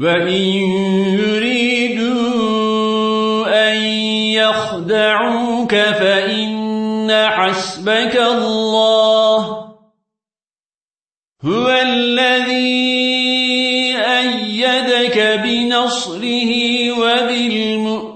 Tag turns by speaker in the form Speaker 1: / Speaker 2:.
Speaker 1: وَإِن يُرِيدُوا أَن يَخْدَعُوكَ فَإِنَّ حَسْبَكَ اللَّهُ هُوَ الَّذِي أَيَّدَكَ بِنَصْرِهِ وَبِالْمُؤْمِنِينَ